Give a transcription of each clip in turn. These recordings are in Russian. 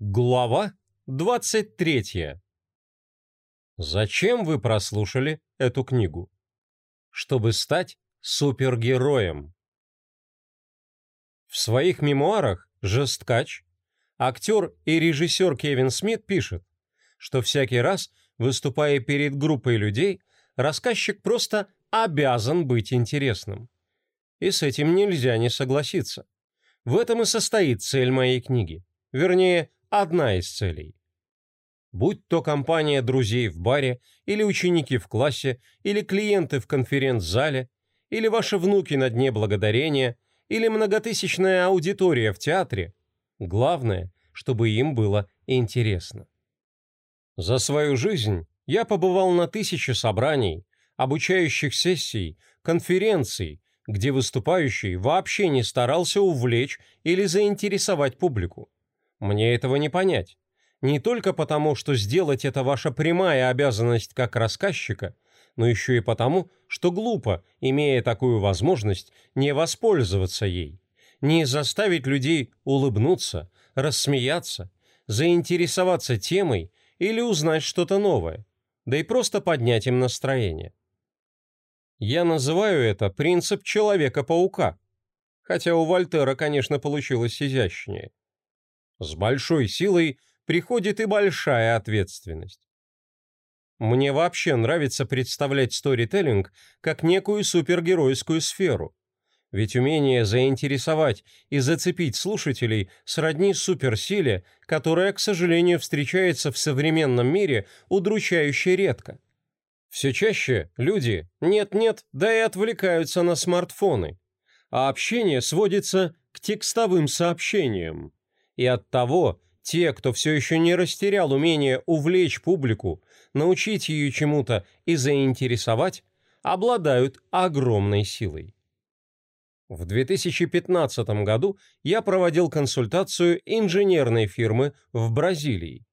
Глава 23. Зачем вы прослушали эту книгу? Чтобы стать супергероем. В своих мемуарах Жесткач, актер и режиссер Кевин Смит пишет, что всякий раз, выступая перед группой людей, рассказчик просто обязан быть интересным. И с этим нельзя не согласиться. В этом и состоит цель моей книги. Вернее, одна из целей. Будь то компания друзей в баре, или ученики в классе, или клиенты в конференц-зале, или ваши внуки на дне благодарения, или многотысячная аудитория в театре, главное, чтобы им было интересно. За свою жизнь я побывал на тысячи собраний, обучающих сессий, конференций, где выступающий вообще не старался увлечь или заинтересовать публику. Мне этого не понять. Не только потому, что сделать это ваша прямая обязанность как рассказчика, но еще и потому, что глупо, имея такую возможность, не воспользоваться ей, не заставить людей улыбнуться, рассмеяться, заинтересоваться темой или узнать что-то новое, да и просто поднять им настроение. Я называю это принцип Человека-паука, хотя у Вольтера, конечно, получилось изящнее. С большой силой приходит и большая ответственность. Мне вообще нравится представлять сторителлинг как некую супергеройскую сферу. Ведь умение заинтересовать и зацепить слушателей сродни суперсиле, которая, к сожалению, встречается в современном мире удручающе редко. Все чаще люди нет-нет, да и отвлекаются на смартфоны, а общение сводится к текстовым сообщениям. И оттого те, кто все еще не растерял умение увлечь публику, научить ее чему-то и заинтересовать, обладают огромной силой. В 2015 году я проводил консультацию инженерной фирмы в Бразилии.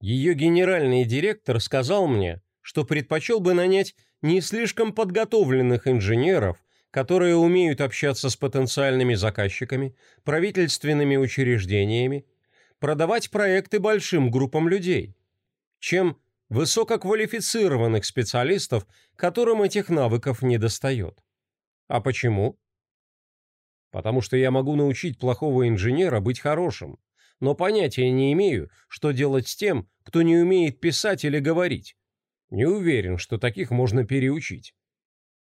Ее генеральный директор сказал мне, что предпочел бы нанять не слишком подготовленных инженеров, которые умеют общаться с потенциальными заказчиками, правительственными учреждениями, продавать проекты большим группам людей, чем высококвалифицированных специалистов, которым этих навыков не достает. А почему? Потому что я могу научить плохого инженера быть хорошим, но понятия не имею, что делать с тем, кто не умеет писать или говорить. Не уверен, что таких можно переучить.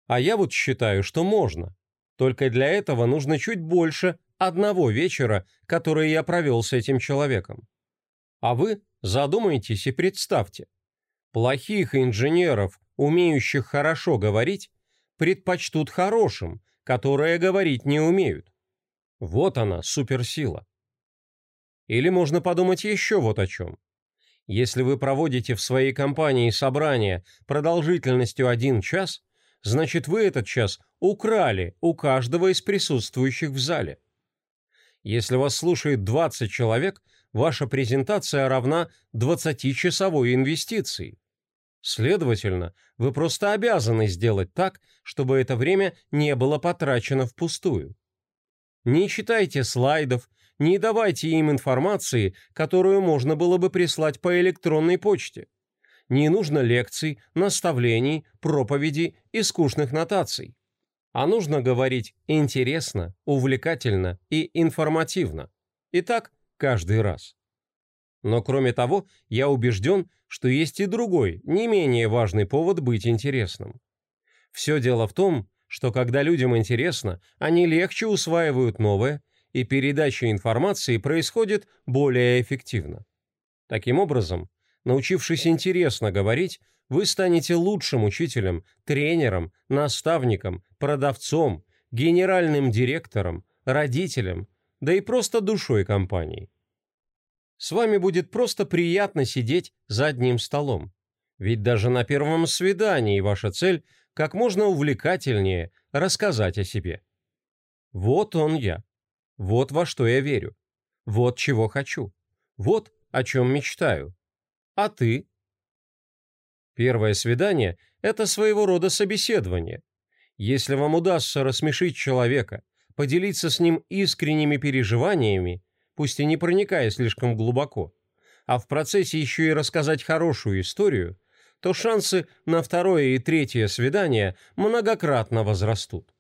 А я вот считаю, что можно. Только для этого нужно чуть больше одного вечера, который я провел с этим человеком. А вы задумайтесь и представьте. Плохих инженеров, умеющих хорошо говорить, предпочтут хорошим, которые говорить не умеют. Вот она, суперсила. Или можно подумать еще вот о чем. Если вы проводите в своей компании собрание продолжительностью один час, значит вы этот час украли у каждого из присутствующих в зале. Если вас слушает 20 человек, ваша презентация равна 20-часовой инвестиции. Следовательно, вы просто обязаны сделать так, чтобы это время не было потрачено впустую. Не читайте слайдов, не давайте им информации, которую можно было бы прислать по электронной почте. Не нужно лекций, наставлений, проповедей и скучных нотаций. А нужно говорить интересно, увлекательно и информативно. И так каждый раз. Но кроме того, я убежден, что есть и другой, не менее важный повод быть интересным. Все дело в том, что когда людям интересно, они легче усваивают новое, и передача информации происходит более эффективно. Таким образом, Научившись интересно говорить, вы станете лучшим учителем, тренером, наставником, продавцом, генеральным директором, родителем, да и просто душой компании. С вами будет просто приятно сидеть за одним столом. Ведь даже на первом свидании ваша цель – как можно увлекательнее рассказать о себе. Вот он я. Вот во что я верю. Вот чего хочу. Вот о чем мечтаю. А ты? Первое свидание – это своего рода собеседование. Если вам удастся рассмешить человека, поделиться с ним искренними переживаниями, пусть и не проникая слишком глубоко, а в процессе еще и рассказать хорошую историю, то шансы на второе и третье свидание многократно возрастут.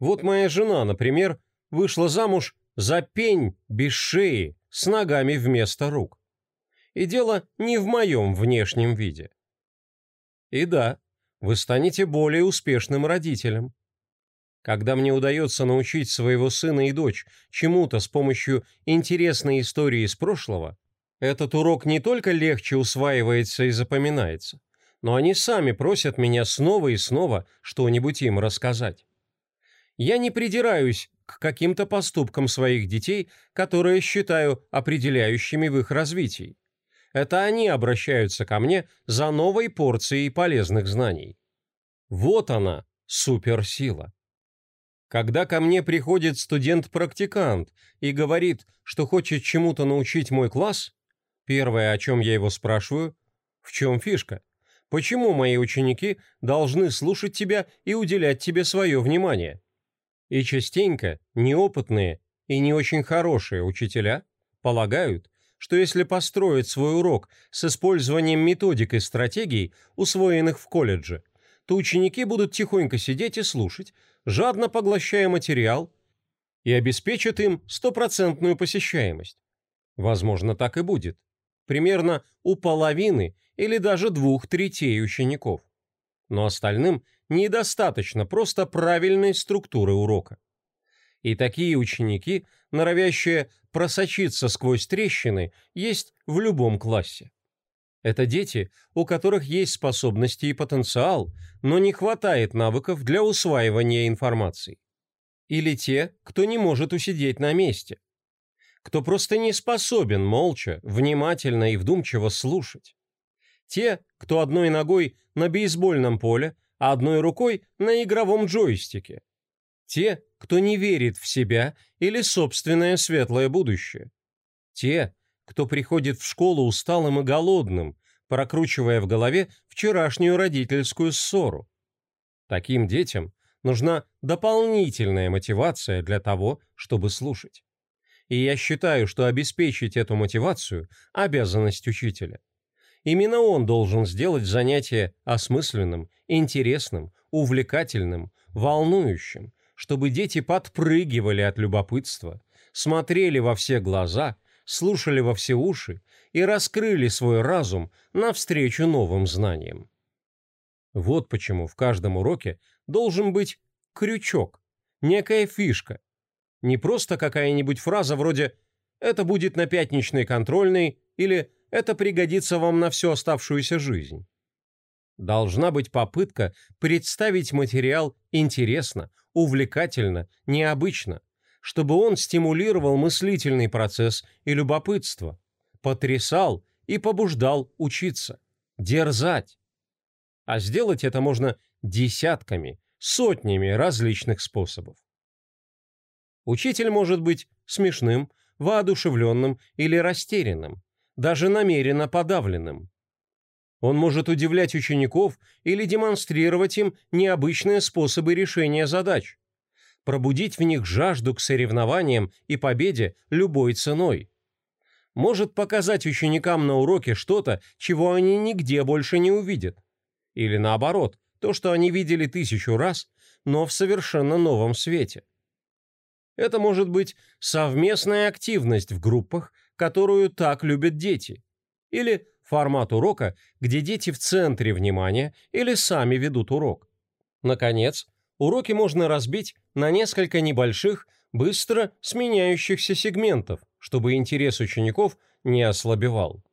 Вот моя жена, например, вышла замуж за пень без шеи с ногами вместо рук. И дело не в моем внешнем виде. И да, вы станете более успешным родителем. Когда мне удается научить своего сына и дочь чему-то с помощью интересной истории из прошлого, этот урок не только легче усваивается и запоминается, но они сами просят меня снова и снова что-нибудь им рассказать. Я не придираюсь к каким-то поступкам своих детей, которые считаю определяющими в их развитии. Это они обращаются ко мне за новой порцией полезных знаний. Вот она, суперсила. Когда ко мне приходит студент-практикант и говорит, что хочет чему-то научить мой класс, первое, о чем я его спрашиваю, в чем фишка? Почему мои ученики должны слушать тебя и уделять тебе свое внимание? И частенько неопытные и не очень хорошие учителя полагают, что если построить свой урок с использованием методик и стратегий, усвоенных в колледже, то ученики будут тихонько сидеть и слушать, жадно поглощая материал, и обеспечат им стопроцентную посещаемость. Возможно, так и будет. Примерно у половины или даже двух третей учеников. Но остальным недостаточно просто правильной структуры урока. И такие ученики, норовящие просочиться сквозь трещины, есть в любом классе. Это дети, у которых есть способности и потенциал, но не хватает навыков для усваивания информации. Или те, кто не может усидеть на месте. Кто просто не способен молча, внимательно и вдумчиво слушать. Те, кто одной ногой на бейсбольном поле, а одной рукой на игровом джойстике. Те, кто не верит в себя или собственное светлое будущее. Те, кто приходит в школу усталым и голодным, прокручивая в голове вчерашнюю родительскую ссору. Таким детям нужна дополнительная мотивация для того, чтобы слушать. И я считаю, что обеспечить эту мотивацию – обязанность учителя. Именно он должен сделать занятие осмысленным, интересным, увлекательным, волнующим, чтобы дети подпрыгивали от любопытства, смотрели во все глаза, слушали во все уши и раскрыли свой разум навстречу новым знаниям. Вот почему в каждом уроке должен быть крючок, некая фишка. Не просто какая-нибудь фраза вроде «это будет на пятничной контрольной» или «это пригодится вам на всю оставшуюся жизнь». Должна быть попытка представить материал интересно, увлекательно, необычно, чтобы он стимулировал мыслительный процесс и любопытство, потрясал и побуждал учиться, дерзать. А сделать это можно десятками, сотнями различных способов. Учитель может быть смешным, воодушевленным или растерянным, даже намеренно подавленным. Он может удивлять учеников или демонстрировать им необычные способы решения задач, пробудить в них жажду к соревнованиям и победе любой ценой. Может показать ученикам на уроке что-то, чего они нигде больше не увидят. Или наоборот, то, что они видели тысячу раз, но в совершенно новом свете. Это может быть совместная активность в группах, которую так любят дети. Или формат урока, где дети в центре внимания или сами ведут урок. Наконец, уроки можно разбить на несколько небольших, быстро сменяющихся сегментов, чтобы интерес учеников не ослабевал.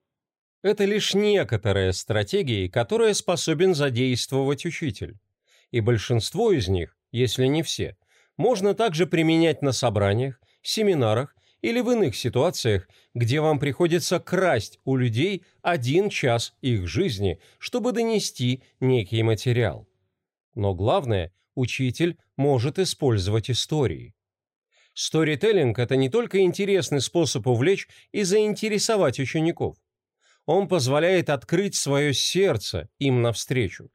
Это лишь некоторые стратегии, которые способен задействовать учитель. И большинство из них, если не все, можно также применять на собраниях, семинарах или в иных ситуациях, где вам приходится красть у людей один час их жизни, чтобы донести некий материал. Но главное, учитель может использовать истории. Сторителлинг – это не только интересный способ увлечь и заинтересовать учеников. Он позволяет открыть свое сердце им навстречу,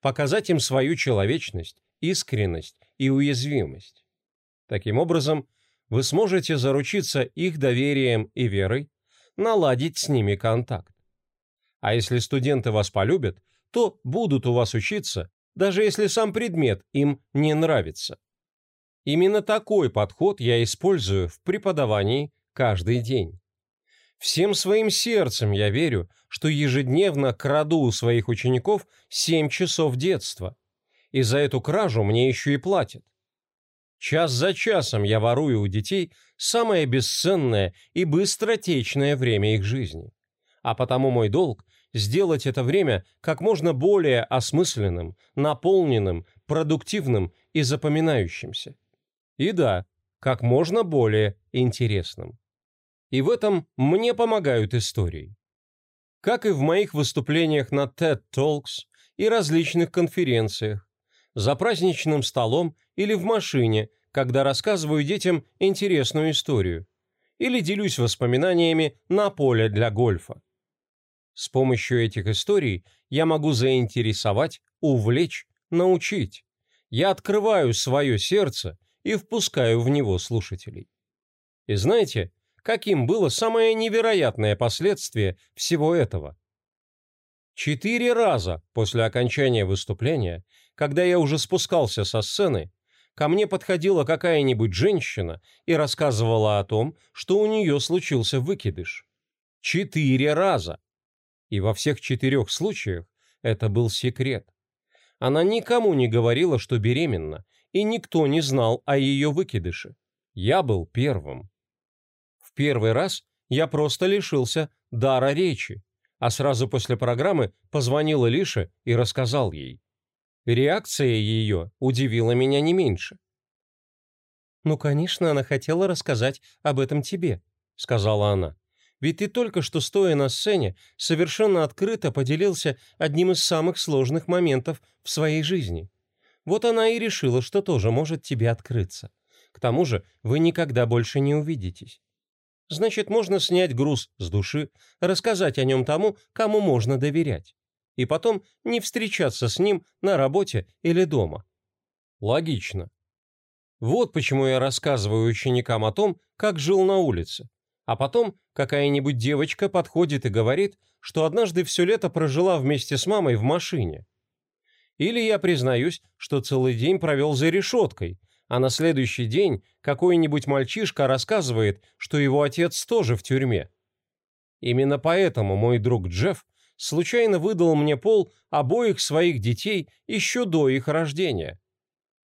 показать им свою человечность, искренность и уязвимость. Таким образом, вы сможете заручиться их доверием и верой, наладить с ними контакт. А если студенты вас полюбят, то будут у вас учиться, даже если сам предмет им не нравится. Именно такой подход я использую в преподавании каждый день. Всем своим сердцем я верю, что ежедневно краду у своих учеников 7 часов детства. И за эту кражу мне еще и платят. Час за часом я ворую у детей самое бесценное и быстротечное время их жизни. А потому мой долг – сделать это время как можно более осмысленным, наполненным, продуктивным и запоминающимся. И да, как можно более интересным. И в этом мне помогают истории. Как и в моих выступлениях на TED Talks и различных конференциях, за праздничным столом или в машине, когда рассказываю детям интересную историю, или делюсь воспоминаниями на поле для гольфа. С помощью этих историй я могу заинтересовать, увлечь, научить. Я открываю свое сердце и впускаю в него слушателей. И знаете, каким было самое невероятное последствие всего этого? Четыре раза после окончания выступления, когда я уже спускался со сцены, ко мне подходила какая-нибудь женщина и рассказывала о том, что у нее случился выкидыш. Четыре раза! И во всех четырех случаях это был секрет. Она никому не говорила, что беременна, и никто не знал о ее выкидыше. Я был первым. В первый раз я просто лишился дара речи, а сразу после программы позвонил Илише и рассказал ей. Реакция ее удивила меня не меньше. «Ну, конечно, она хотела рассказать об этом тебе», — сказала она. «Ведь ты только что, стоя на сцене, совершенно открыто поделился одним из самых сложных моментов в своей жизни. Вот она и решила, что тоже может тебе открыться. К тому же вы никогда больше не увидитесь. Значит, можно снять груз с души, рассказать о нем тому, кому можно доверять. И потом не встречаться с ним на работе или дома. Логично. Вот почему я рассказываю ученикам о том, как жил на улице. А потом какая-нибудь девочка подходит и говорит, что однажды все лето прожила вместе с мамой в машине. Или я признаюсь, что целый день провел за решеткой, а на следующий день какой-нибудь мальчишка рассказывает, что его отец тоже в тюрьме. Именно поэтому мой друг Джефф случайно выдал мне пол обоих своих детей еще до их рождения.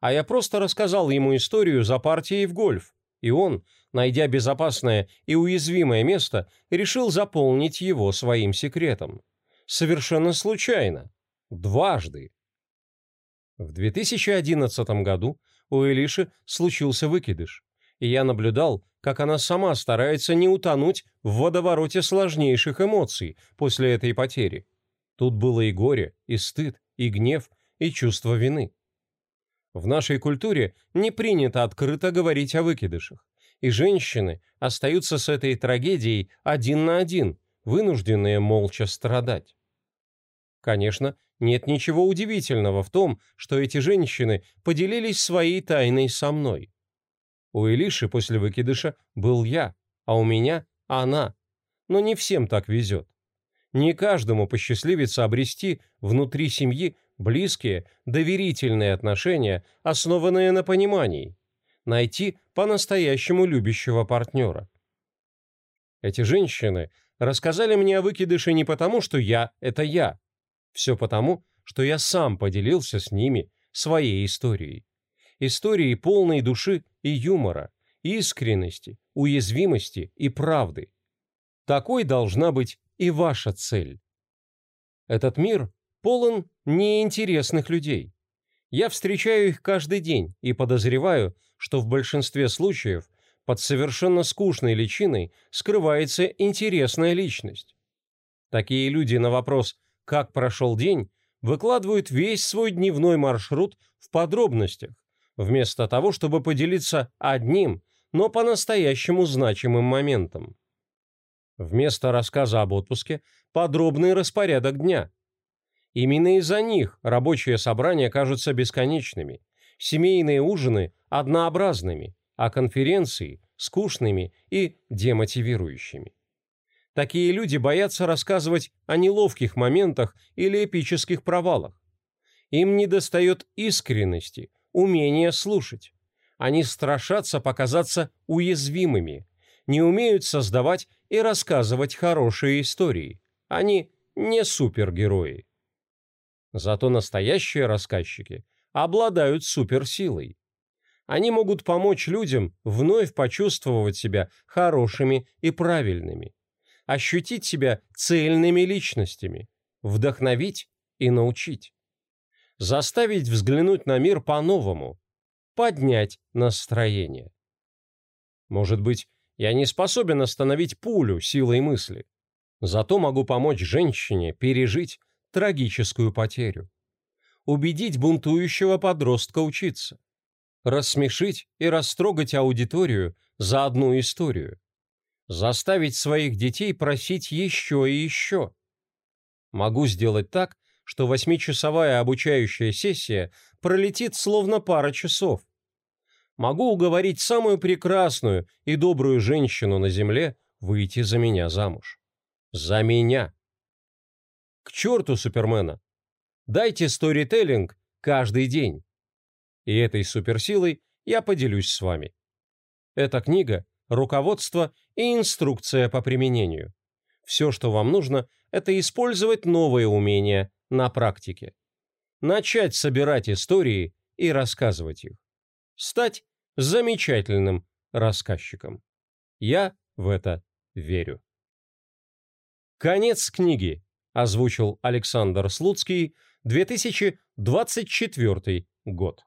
А я просто рассказал ему историю за партией в гольф, и он, найдя безопасное и уязвимое место, решил заполнить его своим секретом. Совершенно случайно. Дважды. В 2011 году у Элиши случился выкидыш, и я наблюдал, как она сама старается не утонуть в водовороте сложнейших эмоций после этой потери. Тут было и горе, и стыд, и гнев, и чувство вины. В нашей культуре не принято открыто говорить о выкидышах, и женщины остаются с этой трагедией один на один, вынужденные молча страдать. Конечно, нет ничего удивительного в том, что эти женщины поделились своей тайной со мной. У Илиши после выкидыша был я, а у меня она. Но не всем так везет. Не каждому посчастливится обрести внутри семьи близкие, доверительные отношения, основанные на понимании. Найти по-настоящему любящего партнера. Эти женщины рассказали мне о выкидыше не потому, что я – это я, все потому, что я сам поделился с ними своей историей. Историей полной души и юмора, искренности, уязвимости и правды. Такой должна быть и ваша цель. Этот мир полон неинтересных людей. Я встречаю их каждый день и подозреваю, что в большинстве случаев под совершенно скучной личиной скрывается интересная личность. Такие люди на вопрос как прошел день, выкладывают весь свой дневной маршрут в подробностях, вместо того, чтобы поделиться одним, но по-настоящему значимым моментом. Вместо рассказа об отпуске – подробный распорядок дня. Именно из-за них рабочие собрания кажутся бесконечными, семейные ужины – однообразными, а конференции – скучными и демотивирующими. Такие люди боятся рассказывать о неловких моментах или эпических провалах. Им недостает искренности, умения слушать. Они страшатся показаться уязвимыми, не умеют создавать и рассказывать хорошие истории. Они не супергерои. Зато настоящие рассказчики обладают суперсилой. Они могут помочь людям вновь почувствовать себя хорошими и правильными, ощутить себя цельными личностями, вдохновить и научить, заставить взглянуть на мир по-новому, поднять настроение. Может быть, я не способен остановить пулю силой мысли, зато могу помочь женщине пережить трагическую потерю, убедить бунтующего подростка учиться, рассмешить и растрогать аудиторию за одну историю, заставить своих детей просить еще и еще. Могу сделать так, что восьмичасовая обучающая сессия пролетит словно пара часов. Могу уговорить самую прекрасную и добрую женщину на земле выйти за меня замуж. За меня. К черту Супермена. Дайте сторителлинг каждый день и этой суперсилой я поделюсь с вами. Эта книга – руководство и инструкция по применению. Все, что вам нужно, это использовать новые умения на практике. Начать собирать истории и рассказывать их. Стать замечательным рассказчиком. Я в это верю. Конец книги озвучил Александр Слуцкий, 2024 год.